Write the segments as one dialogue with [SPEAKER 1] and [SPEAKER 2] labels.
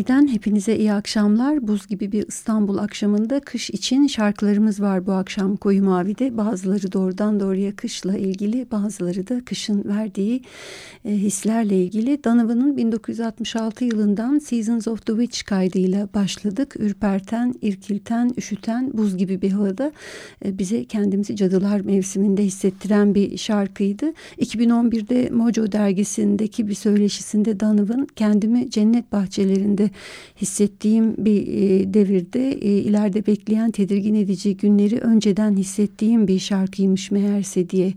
[SPEAKER 1] Mavi'den hepinize iyi akşamlar. Buz gibi bir İstanbul akşamında kış için şarkılarımız var bu akşam Koyu Mavi'de. Bazıları doğrudan doğruya kışla ilgili, bazıları da kışın verdiği e, hislerle ilgili. Donovan'ın 1966 yılından Seasons of the Witch kaydıyla başladık. Ürperten, irkilten, üşüten, buz gibi bir havada e, bize kendimizi cadılar mevsiminde hissettiren bir şarkıydı. 2011'de Mojo dergisindeki bir söyleşisinde Donovan kendimi cennet bahçelerinde hissettiğim bir e, devirde e, ileride bekleyen tedirgin edici günleri önceden hissettiğim bir şarkıymış meğerse diye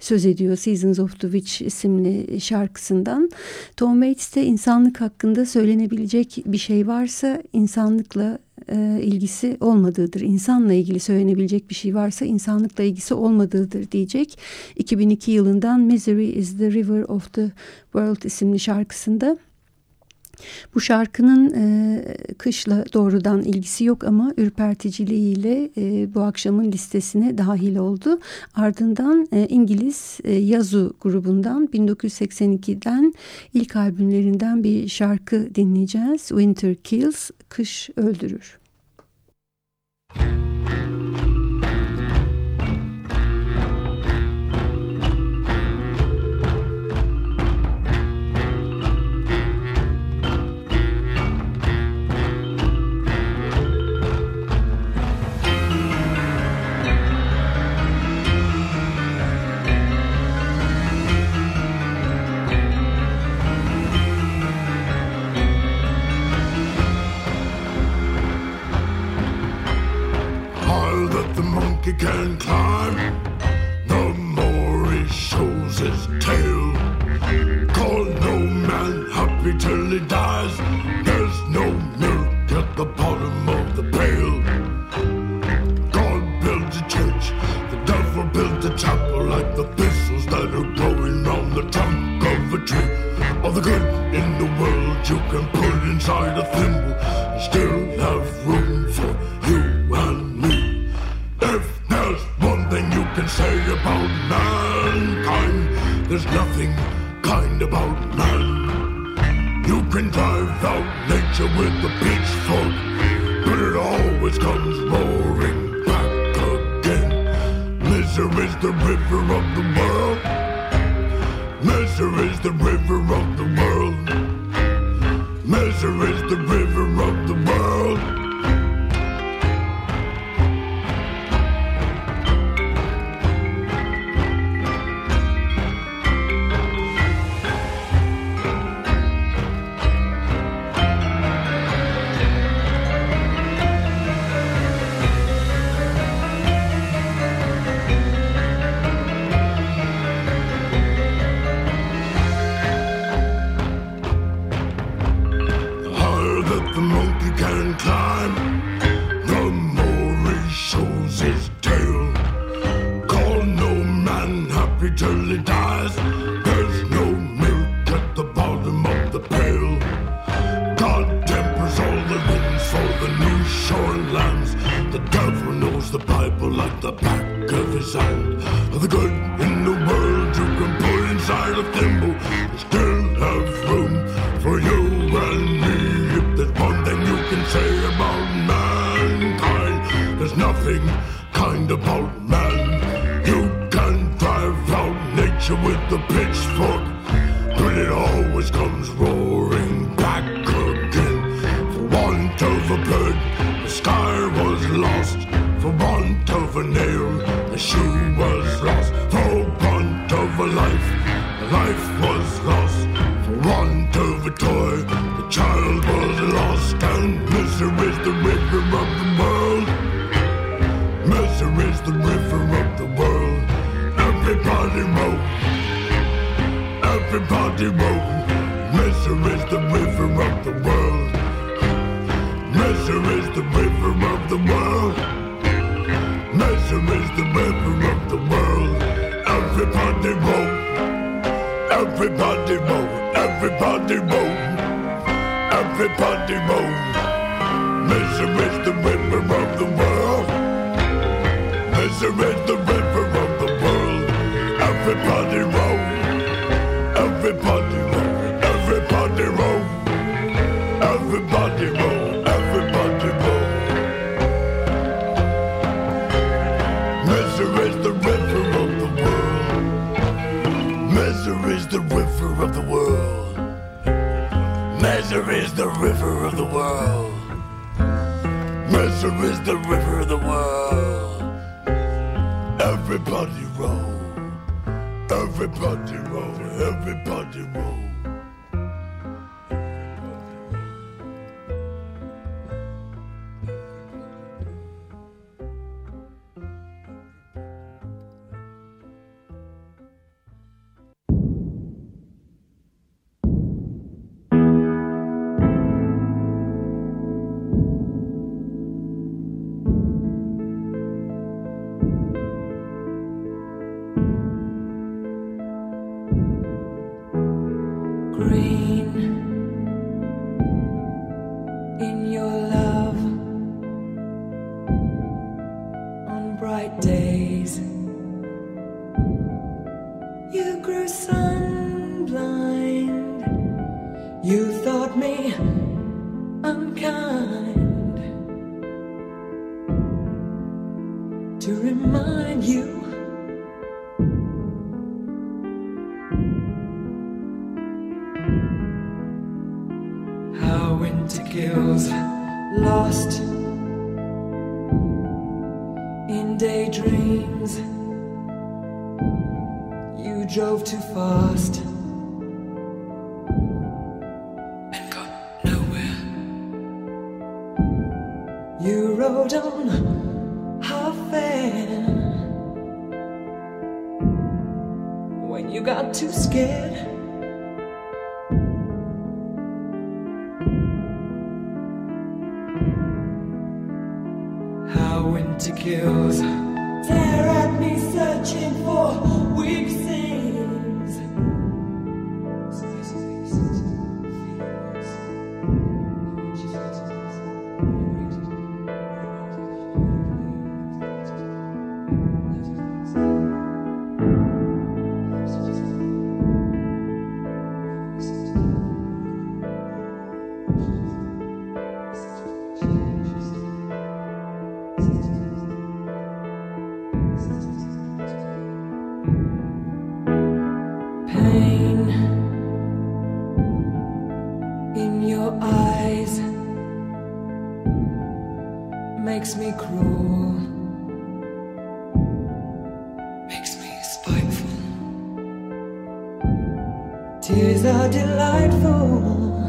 [SPEAKER 1] söz ediyor Seasons of the Witch isimli şarkısından. Tom Waits de insanlık hakkında söylenebilecek bir şey varsa insanlıkla e, ilgisi olmadığıdır. İnsanla ilgili söylenebilecek bir şey varsa insanlıkla ilgisi olmadığıdır diyecek. 2002 yılından Misery is the River of the World isimli şarkısında bu şarkının e, kışla doğrudan ilgisi yok ama ürperticiliğiyle e, bu akşamın listesine dahil oldu. Ardından e, İngiliz e, Yazu grubundan 1982'den ilk albümlerinden bir şarkı dinleyeceğiz. Winter Kills, Kış Öldürür.
[SPEAKER 2] Can climb, the more he shows his tail. Call no man happy till he dies. There's no milk at the bottom of the pail. God builds a church, the devil builds a chapel like the thistles that are growing round the trunk of a tree. All the good in the world you can put inside a thimble still have can say about mankind. There's nothing kind about man. You can drive out nature with a pitchfork, but it always comes roaring back again. Misery's the river of the world. Misery's the river of the world. Misery's the river of the world.
[SPEAKER 3] Measure is the river
[SPEAKER 2] of the world. Measure is the river of the world. Measure is the river of the world. Everybody roll. Everybody roll. Everybody roll.
[SPEAKER 3] Everybody roll. Measure is the river of the world. Measure is the river of the world. Everybody roll. Everybody roll. Everybody roll. Everybody roll. Everybody roll. Misery is the river of the world. Misery is the river of the world. Misery is the river of the world. Misery is the river of the world. Everybody roll. Everybody roll. Everybody roll. Makes me cruel, makes me spiteful. Tears are delightful.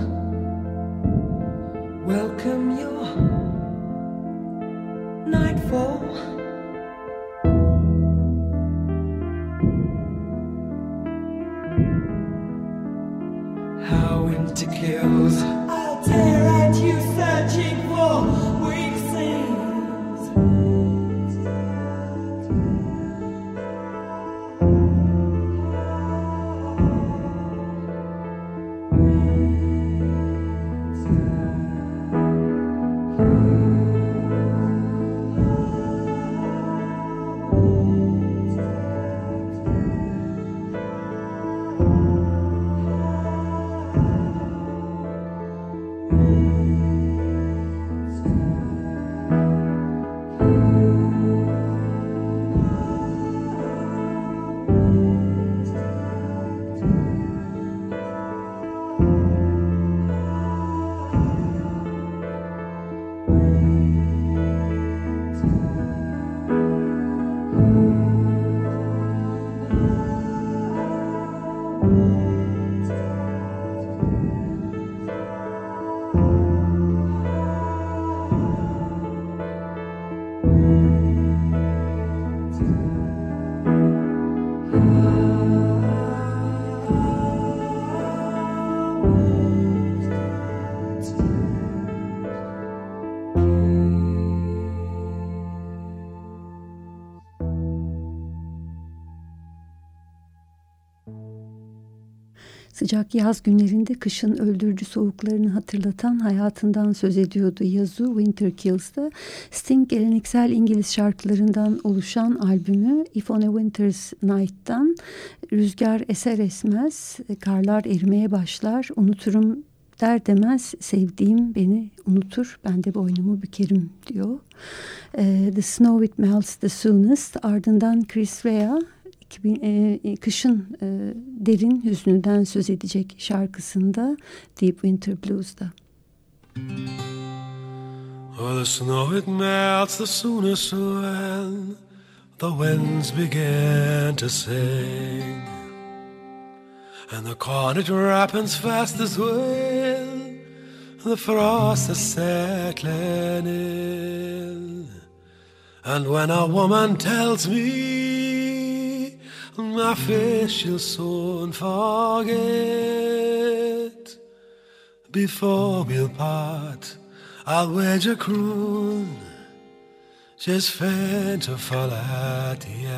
[SPEAKER 1] Sıcak yaz günlerinde kışın öldürücü soğuklarını hatırlatan hayatından söz ediyordu Yazoo Winter Kills'da. Sting geleneksel İngiliz şarkılarından oluşan albümü If on a Winter's Night'tan rüzgar eser esmez, karlar erimeye başlar, unuturum der demez sevdiğim beni unutur ben de boynumu bükerim diyor. Ee, the Snow It Melts The Soonest ardından Chris Rea 2000, e, kışın e, derin hüznünden söz edecek şarkısında Deep Winter Blues'da.
[SPEAKER 4] Oh, the snow it melts the soonest when the winds begin to sing, and the corn it ripens fastest when the frost is settling in. And when a woman tells me my face she'll soon forget before we'll part, I'll wager croon just faint to fall at end.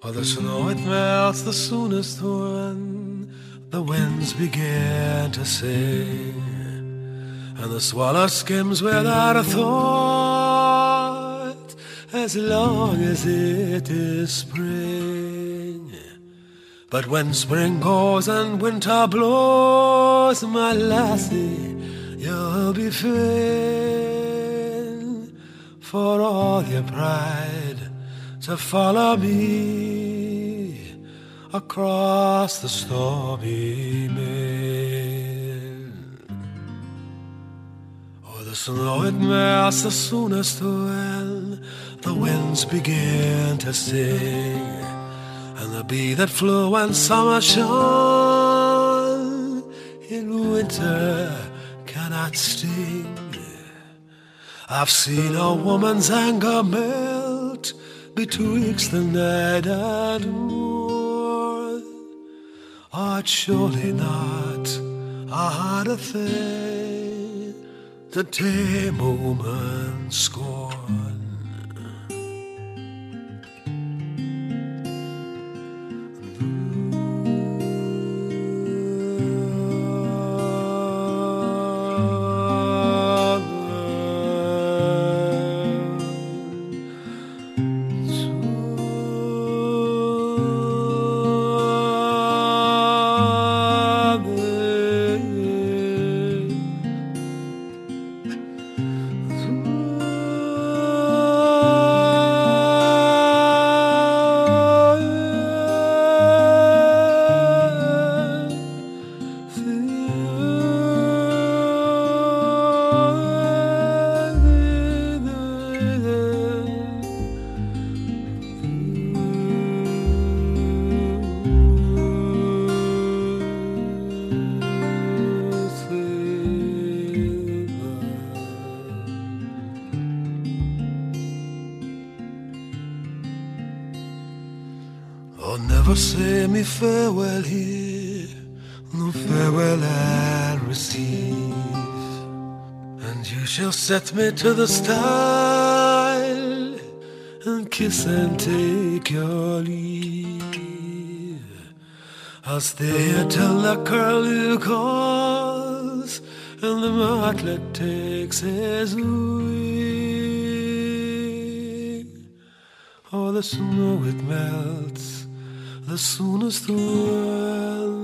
[SPEAKER 4] For the snow it melts the soonest when the winds begin to sing. And the swallow skims without a thought as long as it is spring. But when spring goes and winter blows, my lassie, you'll be fain for all your pride to follow me across the stormy main. Oh, the snow it melts the soonest when the winds begin to sing, and the bee that flew when summer shone in winter cannot sting. I've seen a woman's anger melt betwixt the night and morn. Oh, it's surely not a harder thing to tame woman's scorn. Farewell here, no farewell I'll receive. And you shall set me to the stile and kiss and take your leave. I'll stay till the curlew calls and the martlet takes his wing. Oh, the snow it melts as soon as the
[SPEAKER 5] world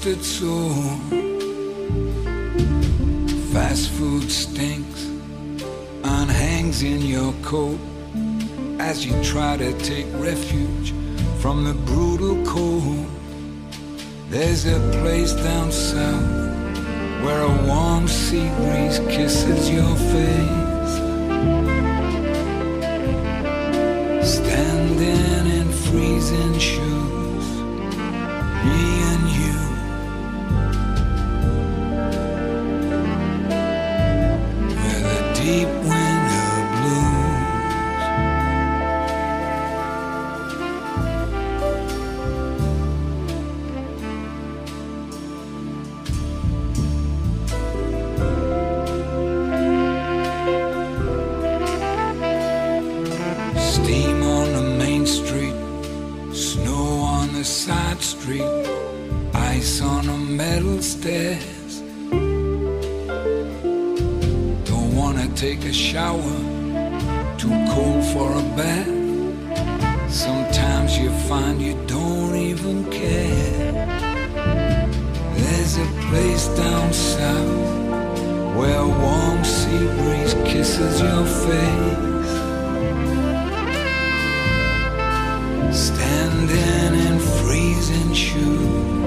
[SPEAKER 5] busted soul. Fast food stinks and hangs in your coat as you try to take refuge from the brutal cold. There's a place down south where a warm sea breeze kisses your face. Standing in freezing shoes, place down south where a warm sea breeze kisses your face. Standing in freezing shoes,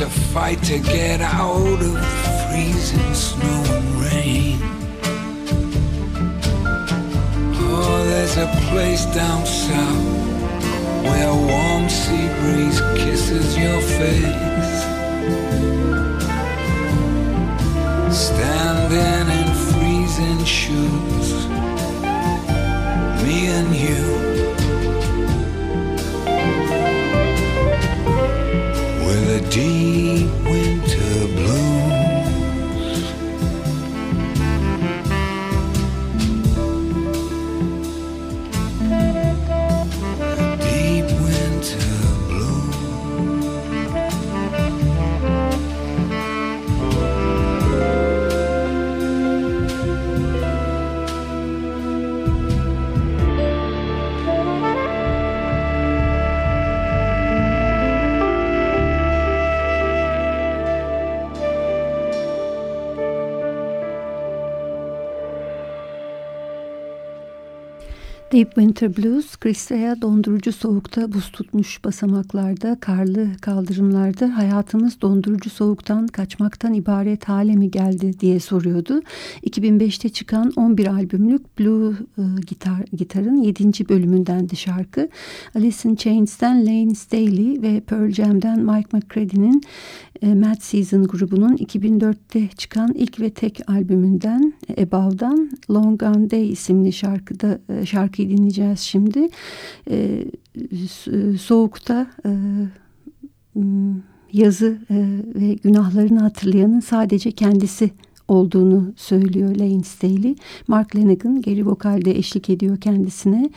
[SPEAKER 5] a fight to get out of the freezing snow and rain? Oh, there's a place down south where a warm sea breeze kisses your face. Standing in freezing shoes, me and you. Deep Deep Winter
[SPEAKER 1] Blues, Kristaya dondurucu soğukta buz tutmuş basamaklarda, karlı kaldırımlarda hayatımız dondurucu soğuktan kaçmaktan ibaret hale mi geldi diye soruyordu. 2005'te çıkan 11 albümlük Blue e, gitar, gitarın 7. bölümündendi şarkı. Alice in Chains'ten Lane Staley ve Pearl Jam'den Mike McCready'nin e, Mad Season grubunun 2004'te çıkan ilk ve tek albümünden e, Above'dan Long Gone Day isimli şarkıda e, şarkıyı dinleyeceğiz şimdi. E, so- soğukta e, yazı e, ve günahlarını hatırlayanın sadece kendisi olduğunu söylüyor Lane Staley. Mark Lanegan geri vokalde eşlik ediyor kendisine.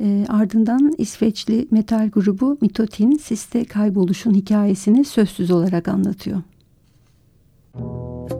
[SPEAKER 1] E, ardından İsveçli metal grubu Mitotin siste kayboluşun hikayesini sözsüz olarak anlatıyor.
[SPEAKER 6] So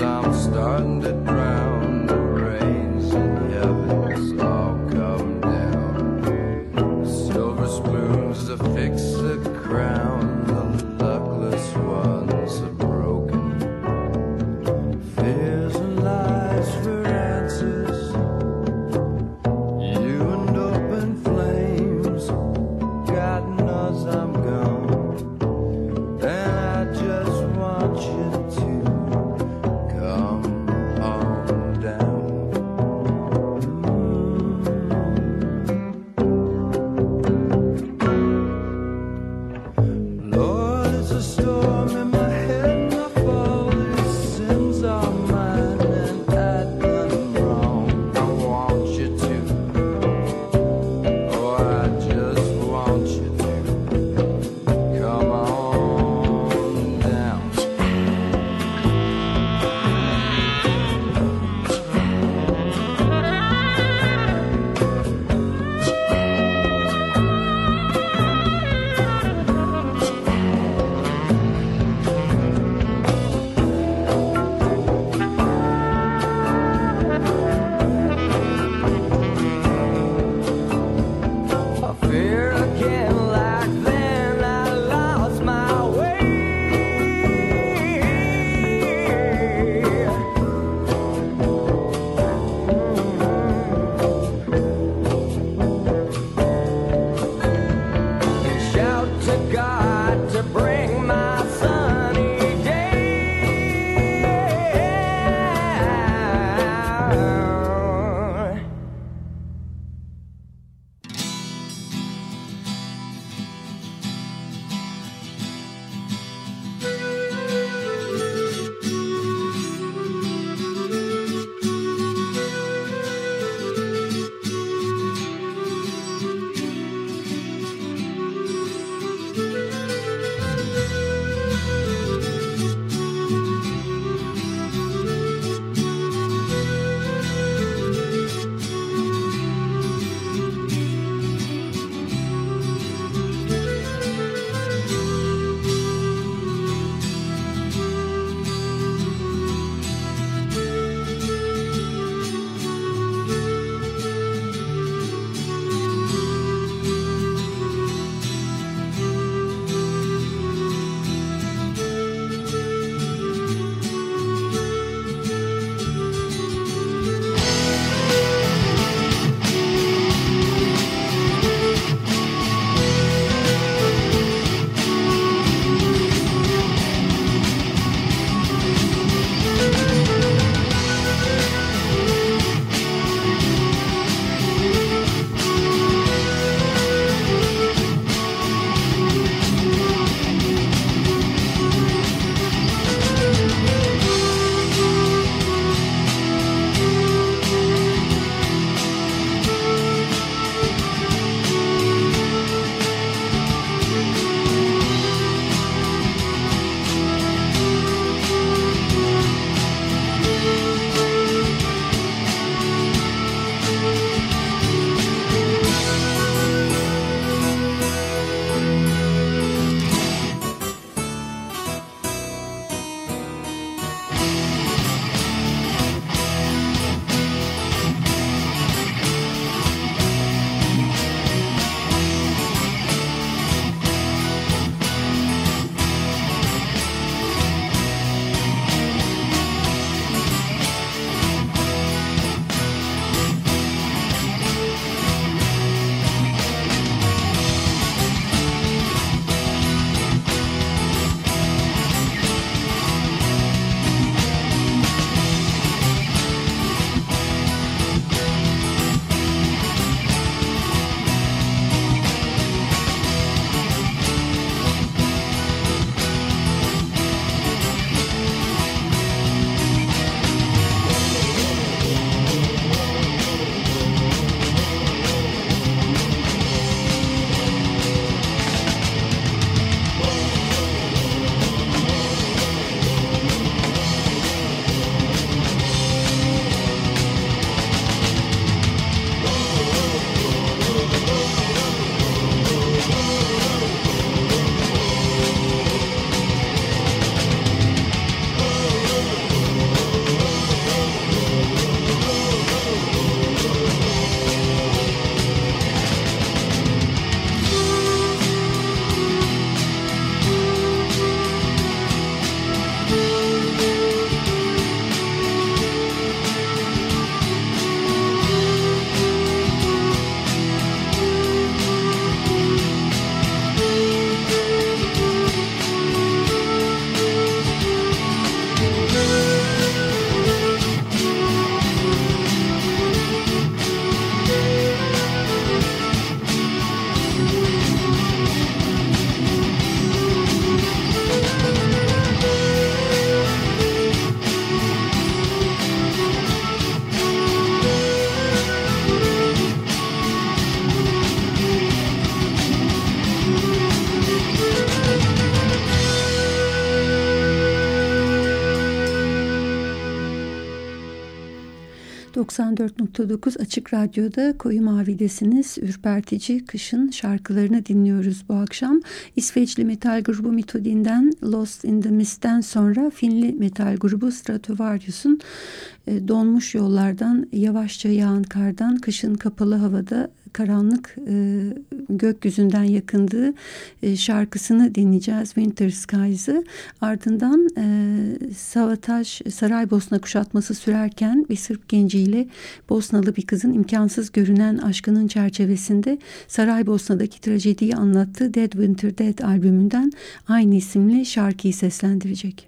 [SPEAKER 6] I'm starting to
[SPEAKER 1] 94.9 Açık Radyo'da Koyu Mavi'desiniz. Ürpertici Kışın şarkılarını dinliyoruz bu akşam. İsveçli metal grubu Mitodin'den Lost in the Mist'ten sonra Finli metal grubu Stratovarius'un e, donmuş yollardan, yavaşça yağan kardan, kışın kapalı havada karanlık e, gökyüzünden yakındığı e, şarkısını dinleyeceğiz Winter Skies'ı. Ardından e, Savataj Saraybosna kuşatması sürerken bir Sırp genciyle Bosnalı bir kızın imkansız görünen aşkının çerçevesinde Saraybosna'daki trajediyi anlattığı Dead Winter Dead albümünden aynı isimli şarkıyı seslendirecek.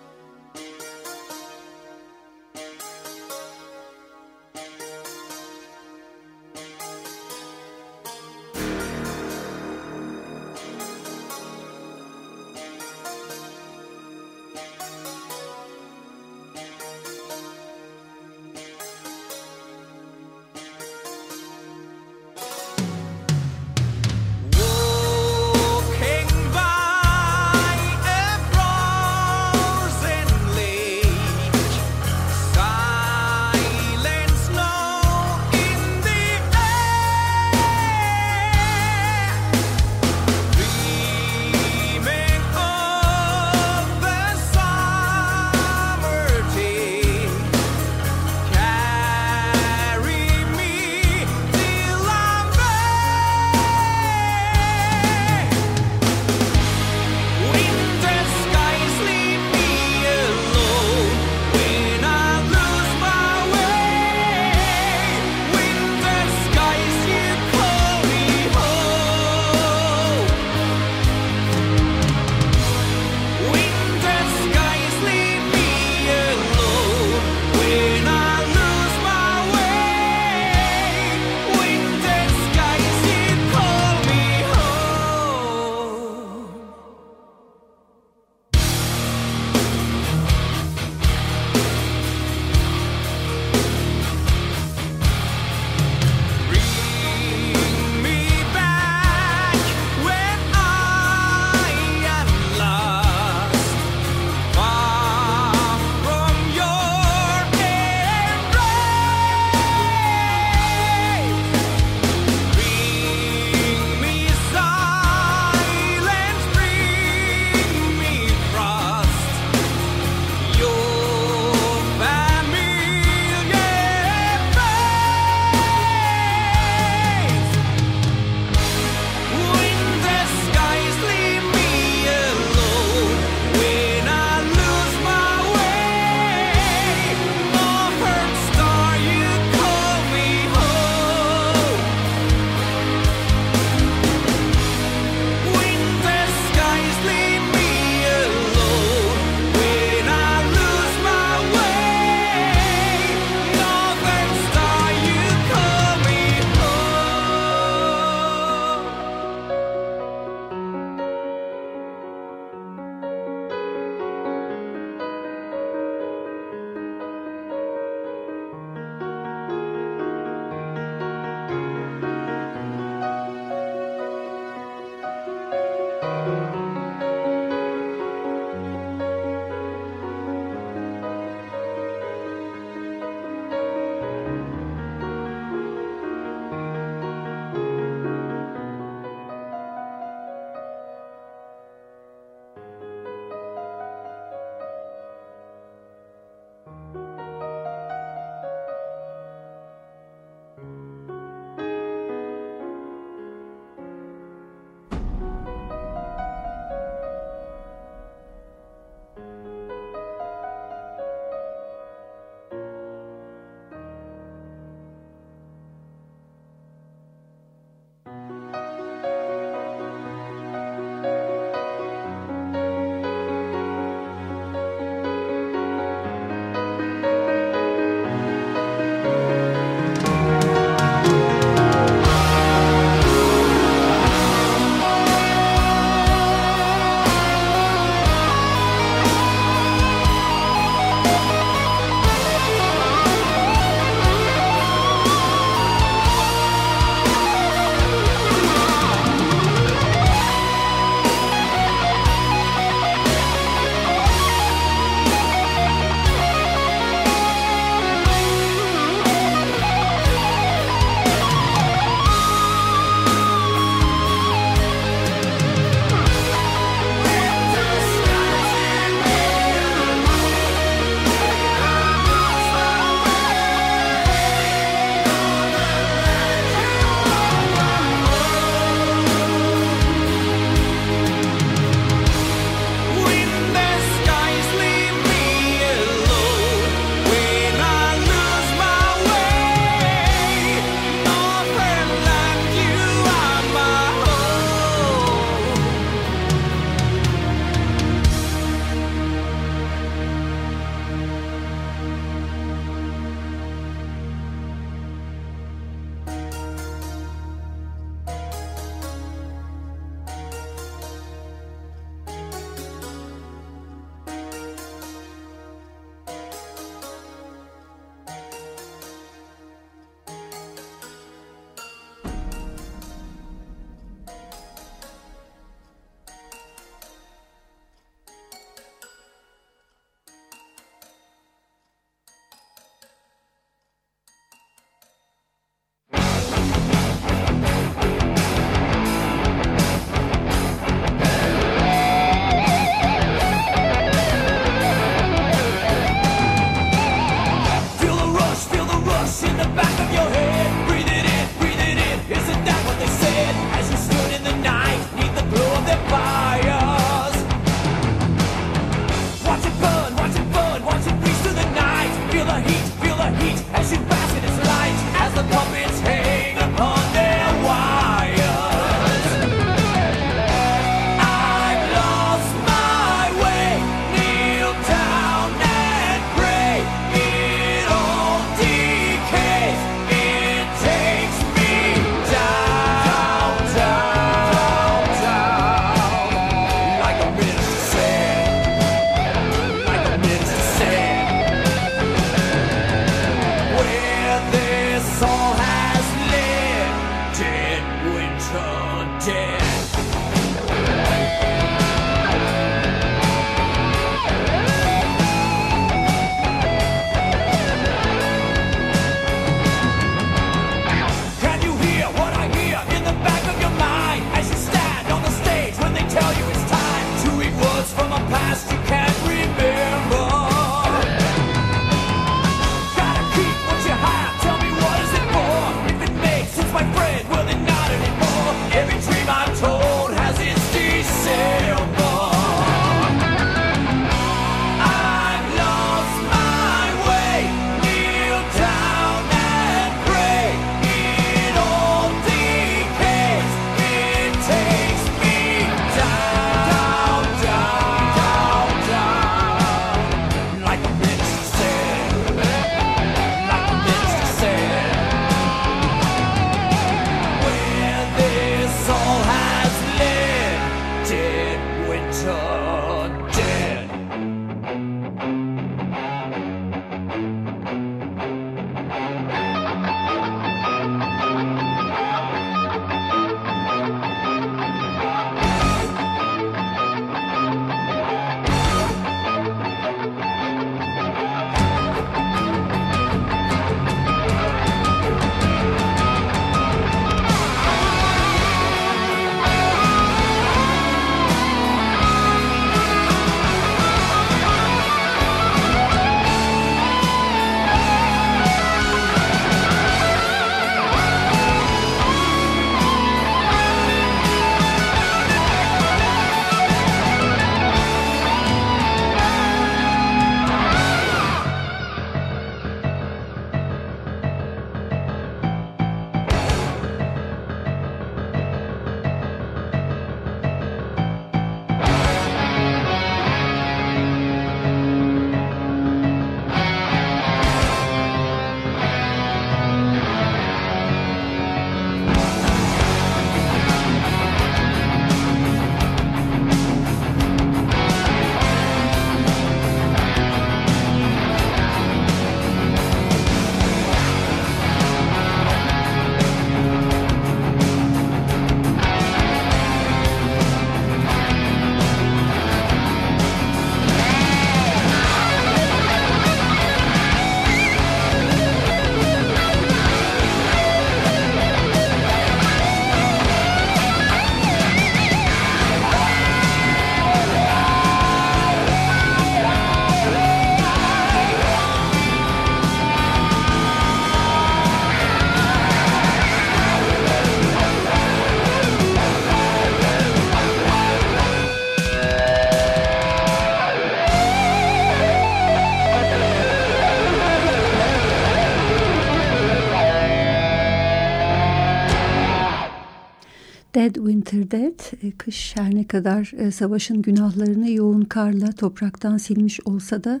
[SPEAKER 5] Winter Dead,
[SPEAKER 1] e, kış her ne kadar e, savaşın günahlarını yoğun karla topraktan silmiş olsa da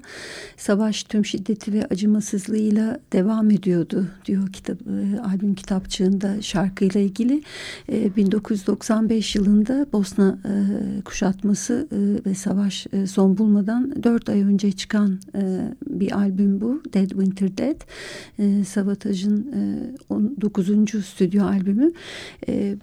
[SPEAKER 1] savaş tüm şiddeti ve acımasızlığıyla devam ediyordu diyor kitap, e, albüm kitapçığında şarkıyla ilgili. 1995 yılında Bosna kuşatması ve savaş son bulmadan 4 ay önce çıkan bir albüm bu. Dead Winter Dead. Savataj'ın 19. stüdyo albümü.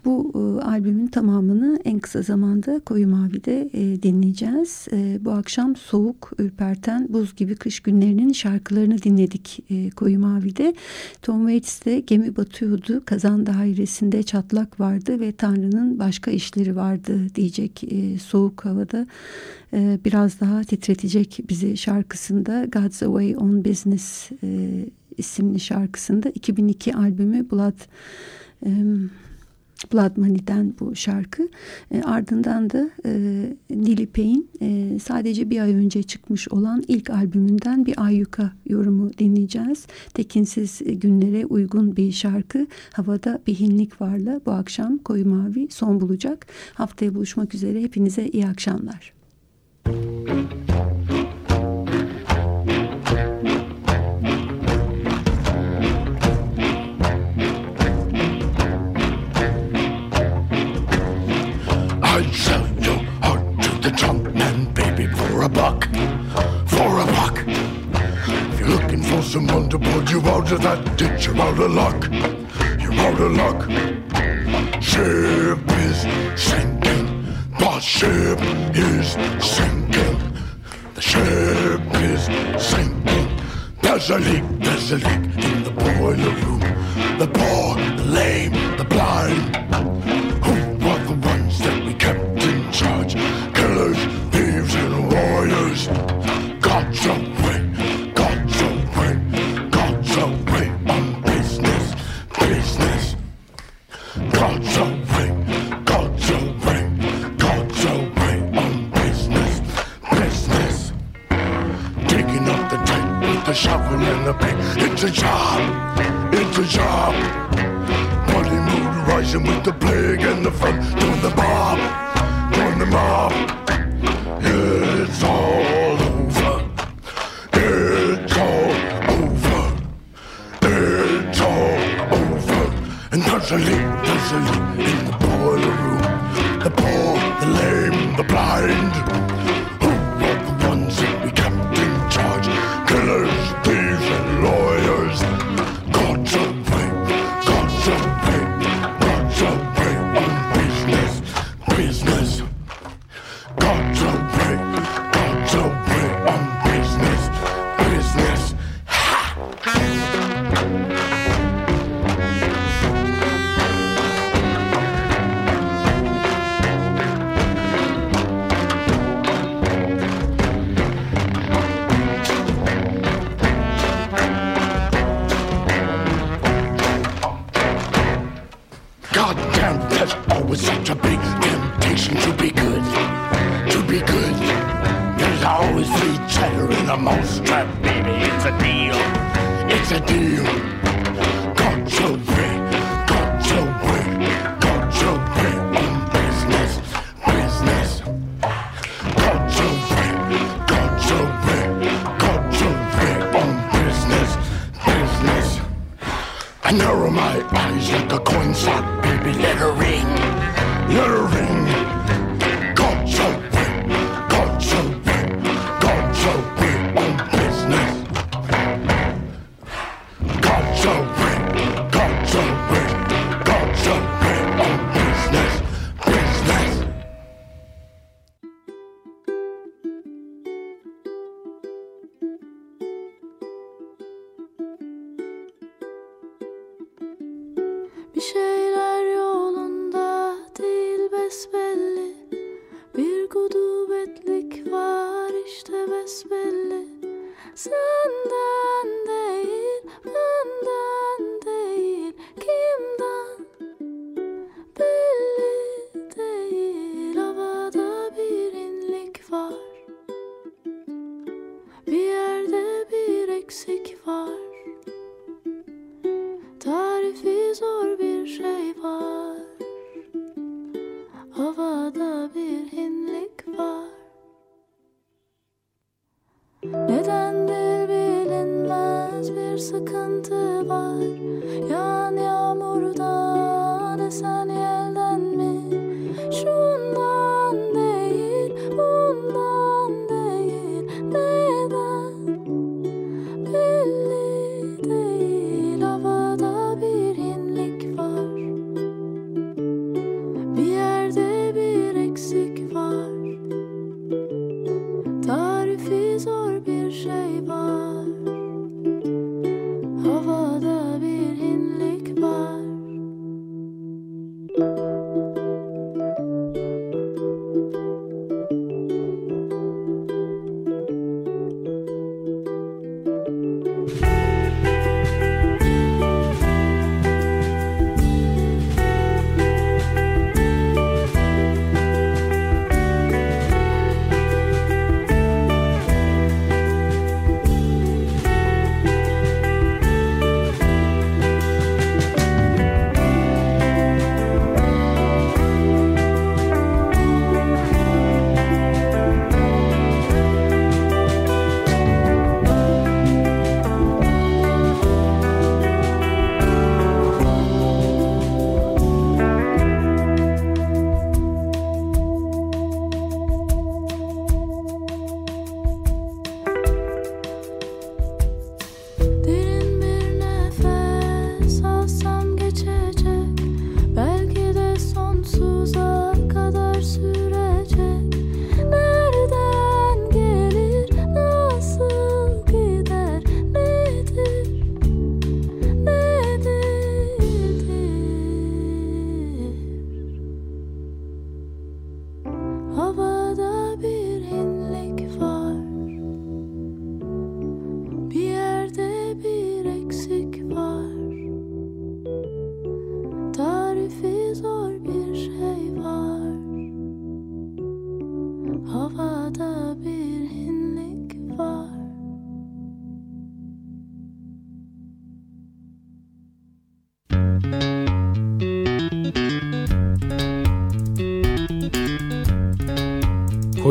[SPEAKER 1] Bu albümün tamamını en kısa zamanda Koyu Mavi'de e, dinleyeceğiz. E, bu akşam soğuk, ürperten, buz gibi kış günlerinin şarkılarını dinledik e, Koyu Mavi'de. Tom Waits'te gemi batıyordu, kazan dairesinde çatlak vardı ve Tanrı'nın başka işleri vardı diyecek e, soğuk havada. E, biraz daha titretecek bizi şarkısında God's Away on Business e, isimli şarkısında 2002 albümü Blood... E, Blood Money'den bu şarkı. E, ardından da e, Lily Payne e, sadece bir ay önce çıkmış olan ilk albümünden bir ayyuka yorumu dinleyeceğiz. Tekinsiz günlere uygun bir şarkı. Havada bir hinlik varla bu akşam Koyu Mavi son bulacak. Haftaya buluşmak üzere. Hepinize iyi akşamlar. Müzik
[SPEAKER 2] someone to pull you out of that ditch. You're out of luck. You're out of luck. Ship is sinking. The ship is sinking. The ship is sinking. There's a leak, there's a leak in the boiler room. The poor, the lame, the blind.